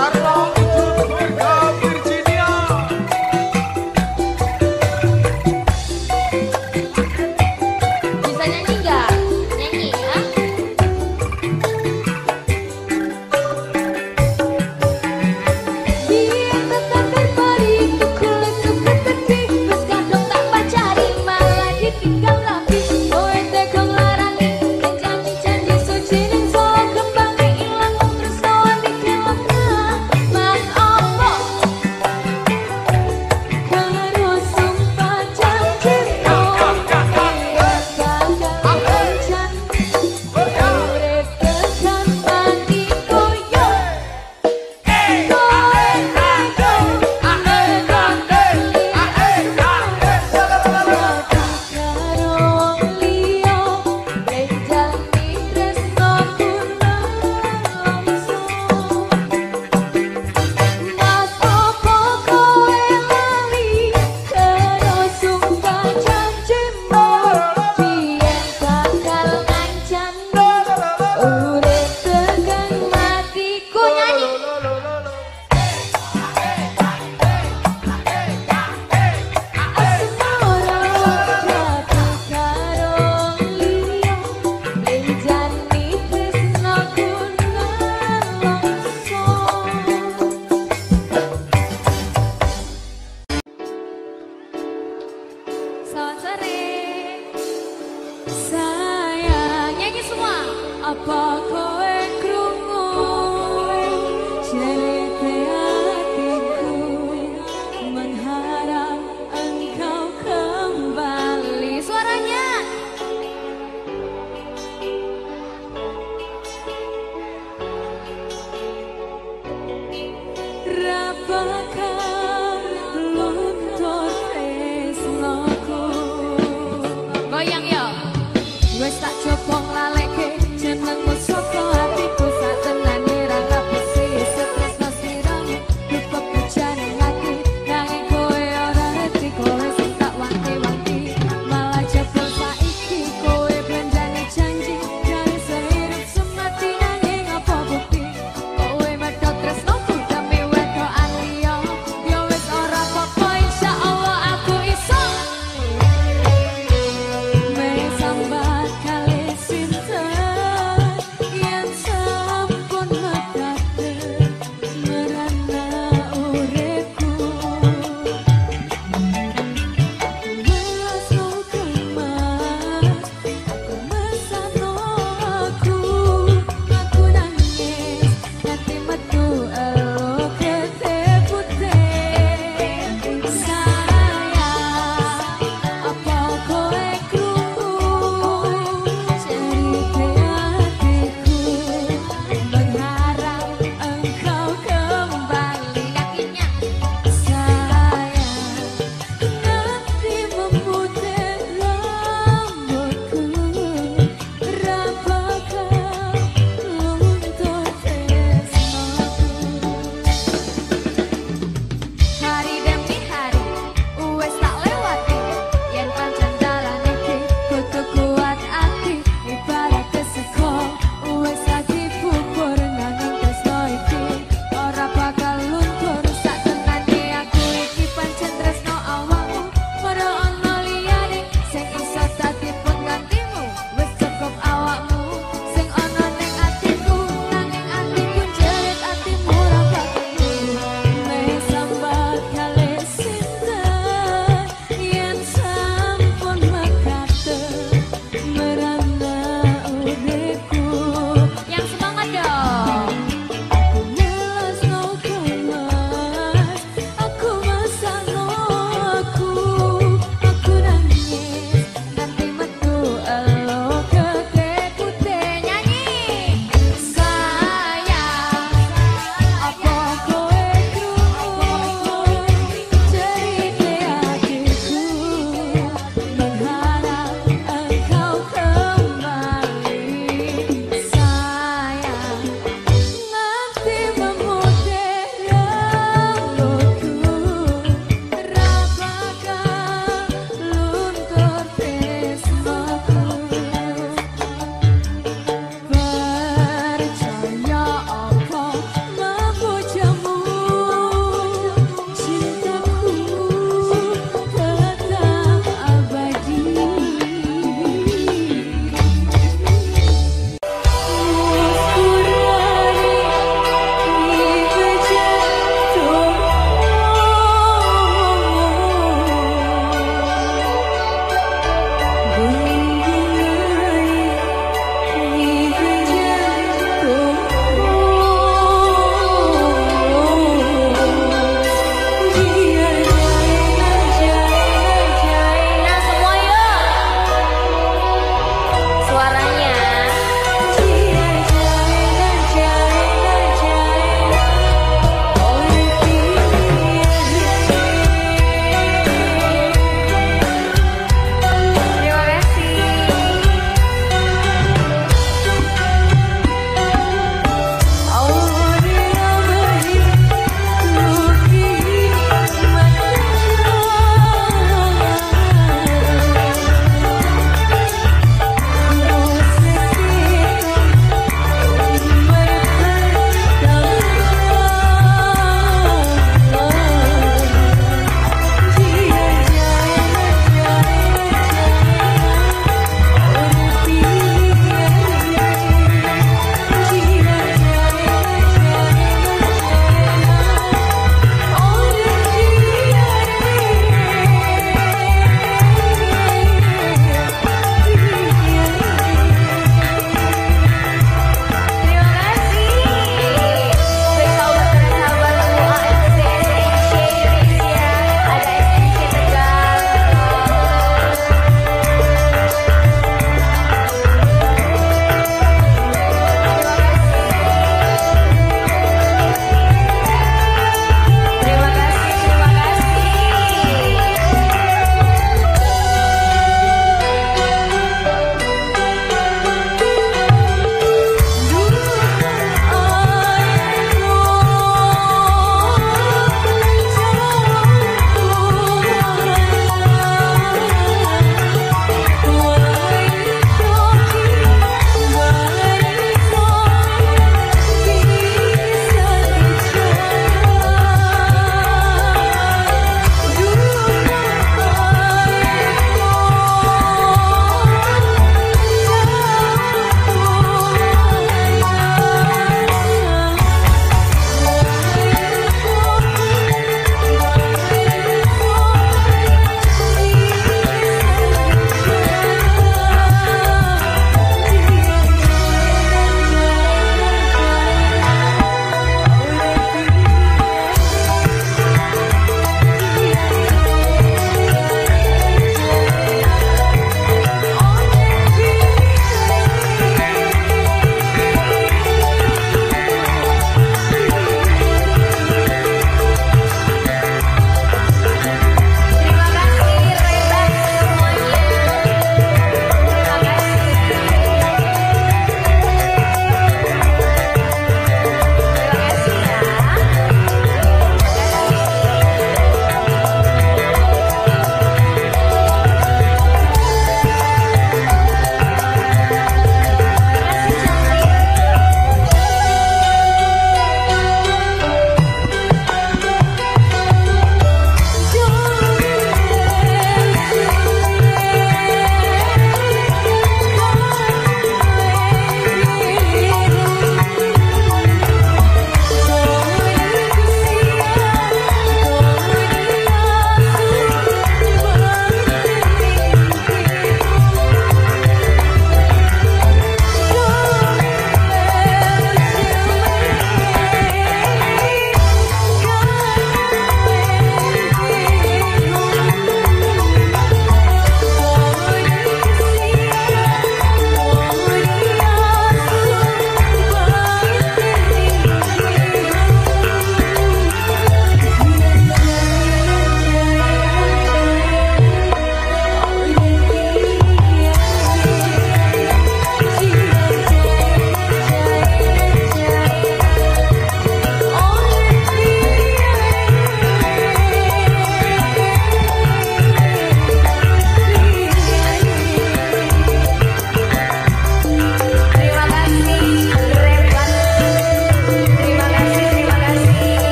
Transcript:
Sayang,